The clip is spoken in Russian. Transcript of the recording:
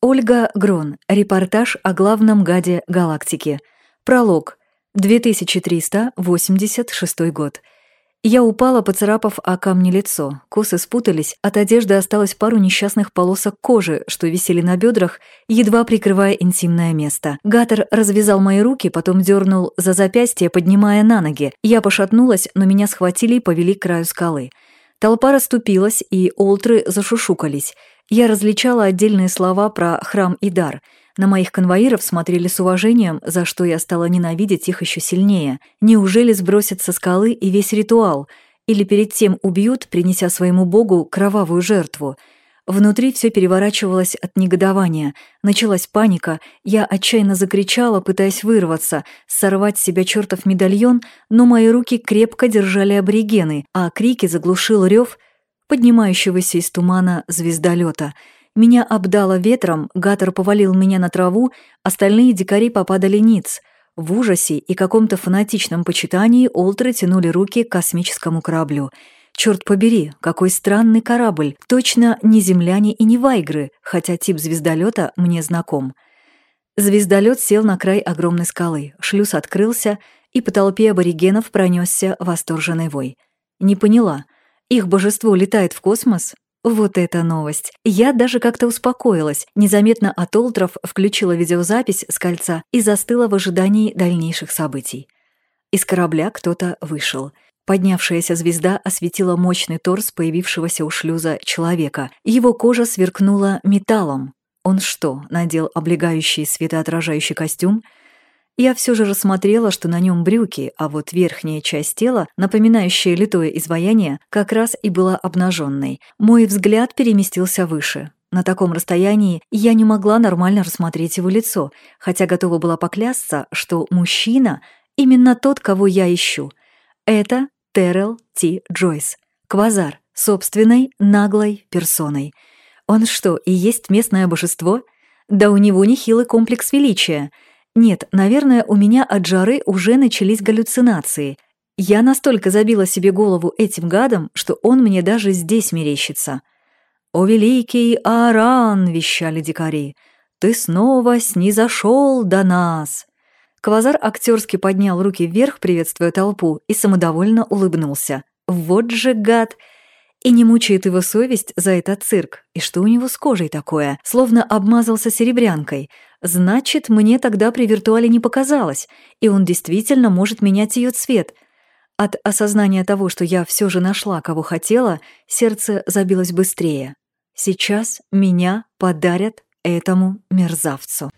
Ольга Грон. Репортаж о главном гаде галактики. Пролог. 2386 год. Я упала, поцарапав о камни лицо. Косы спутались, от одежды осталось пару несчастных полосок кожи, что висели на бедрах, едва прикрывая интимное место. Гатер развязал мои руки, потом дернул за запястье, поднимая на ноги. Я пошатнулась, но меня схватили и повели к краю скалы. Толпа расступилась, и олтры зашушукались. Я различала отдельные слова про храм и дар. На моих конвоиров смотрели с уважением, за что я стала ненавидеть их еще сильнее. Неужели сбросят со скалы и весь ритуал? Или перед тем убьют, принеся своему богу кровавую жертву? Внутри все переворачивалось от негодования. Началась паника, я отчаянно закричала, пытаясь вырваться, сорвать с себя чертов медальон, но мои руки крепко держали аборигены, а крики заглушил рев поднимающегося из тумана звездолета. Меня обдало ветром, Гатор повалил меня на траву, остальные дикари попадали ниц. В ужасе и каком-то фанатичном почитании Олтры тянули руки к космическому кораблю. Черт побери, какой странный корабль. Точно не земляне и не вайгры, хотя тип звездолета мне знаком. Звездолет сел на край огромной скалы, шлюз открылся, и по толпе аборигенов пронесся восторженный вой. Не поняла — их божество летает в космос? Вот это новость. Я даже как-то успокоилась, незаметно от Олтров включила видеозапись с кольца и застыла в ожидании дальнейших событий. Из корабля кто-то вышел. Поднявшаяся звезда осветила мощный торс появившегося у шлюза человека. Его кожа сверкнула металлом. Он что, надел облегающий светоотражающий костюм? Я все же рассмотрела, что на нем брюки, а вот верхняя часть тела, напоминающая литое изваяние, как раз и была обнаженной. Мой взгляд переместился выше. На таком расстоянии я не могла нормально рассмотреть его лицо, хотя готова была поклясться, что мужчина — именно тот, кого я ищу. Это Террел Ти Джойс. Квазар, собственной наглой персоной. Он что, и есть местное божество? Да у него нехилый комплекс величия — нет, наверное, у меня от жары уже начались галлюцинации. Я настолько забила себе голову этим гадом, что он мне даже здесь мерещится. «О, великий Аран!» — вещали дикари. «Ты снова снизошел до нас!» Квазар актерски поднял руки вверх, приветствуя толпу, и самодовольно улыбнулся. «Вот же гад!» И не мучает его совесть за этот цирк. И что у него с кожей такое? Словно обмазался серебрянкой. Значит, мне тогда при виртуале не показалось, и он действительно может менять ее цвет. От осознания того, что я все же нашла, кого хотела, сердце забилось быстрее. Сейчас меня подарят этому мерзавцу.